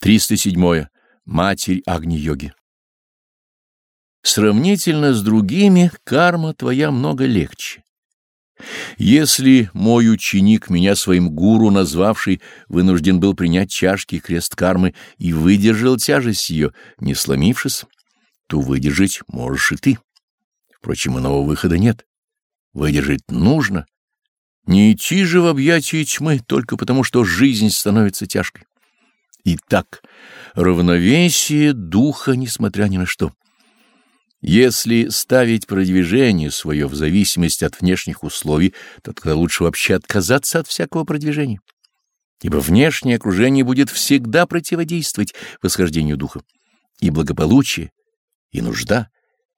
307. Матерь Агни-йоги. Сравнительно с другими, карма твоя много легче. Если мой ученик, меня своим гуру назвавший, вынужден был принять чашки крест кармы и выдержал тяжесть ее, не сломившись, то выдержать можешь и ты. Впрочем, иного выхода нет. Выдержать нужно. Не идти же в объятия тьмы только потому, что жизнь становится тяжкой. Итак, равновесие духа, несмотря ни на что. Если ставить продвижение свое в зависимости от внешних условий, то тогда лучше вообще отказаться от всякого продвижения. Ибо внешнее окружение будет всегда противодействовать восхождению духа. И благополучие, и нужда,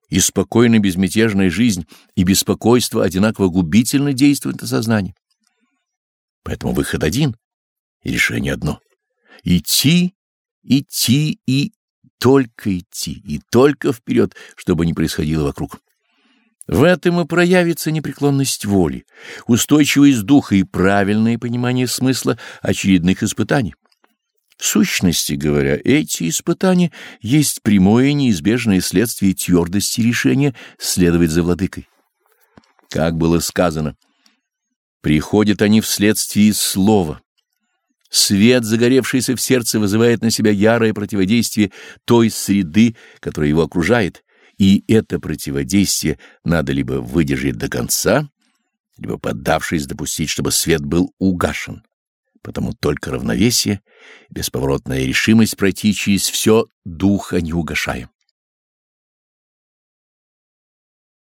и спокойная безмятежная жизнь, и беспокойство одинаково губительно действуют на сознание. Поэтому выход один, и решение одно — идти, идти и только идти, и только вперед, чтобы не происходило вокруг. В этом и проявится непреклонность воли, устойчивость духа и правильное понимание смысла очередных испытаний. В сущности говоря, эти испытания есть прямое неизбежное следствие твердости решения следовать за владыкой. Как было сказано, приходят они вследствие слова. Свет, загоревшийся в сердце, вызывает на себя ярое противодействие той среды, которая его окружает, и это противодействие надо либо выдержать до конца, либо, поддавшись, допустить, чтобы свет был угашен. Потому только равновесие, бесповоротная решимость пройти через все духа не угашаем.